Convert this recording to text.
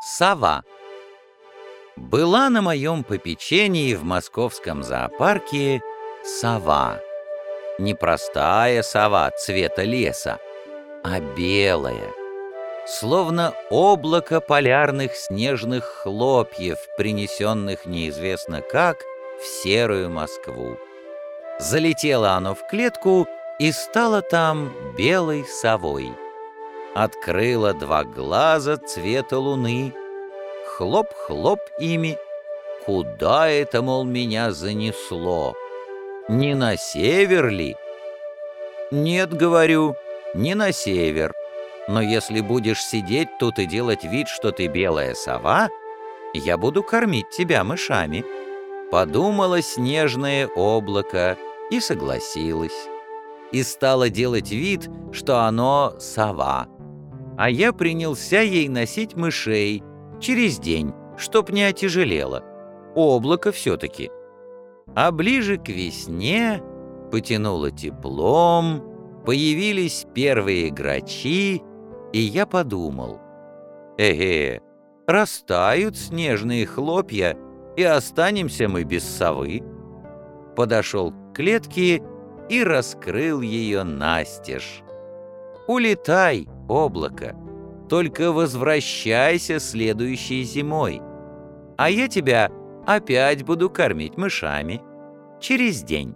Сова. Была на моем попечении в московском зоопарке сова. Не простая сова цвета леса, а белая, словно облако полярных снежных хлопьев, принесенных неизвестно как в серую Москву. Залетело оно в клетку и стало там белой совой открыла два глаза цвета луны, хлоп-хлоп ими, куда это, мол, меня занесло? Не на север ли? Нет, говорю, не на север. Но если будешь сидеть тут и делать вид, что ты белая сова, я буду кормить тебя мышами. Подумала снежное облако и согласилась. И стала делать вид, что оно сова а я принялся ей носить мышей через день, чтоб не отяжелело. Облако все-таки. А ближе к весне потянуло теплом, появились первые грачи, и я подумал, эге, растают снежные хлопья, и останемся мы без совы. Подошел к клетке и раскрыл ее настежь. Улетай, облако, только возвращайся следующей зимой, а я тебя опять буду кормить мышами через день.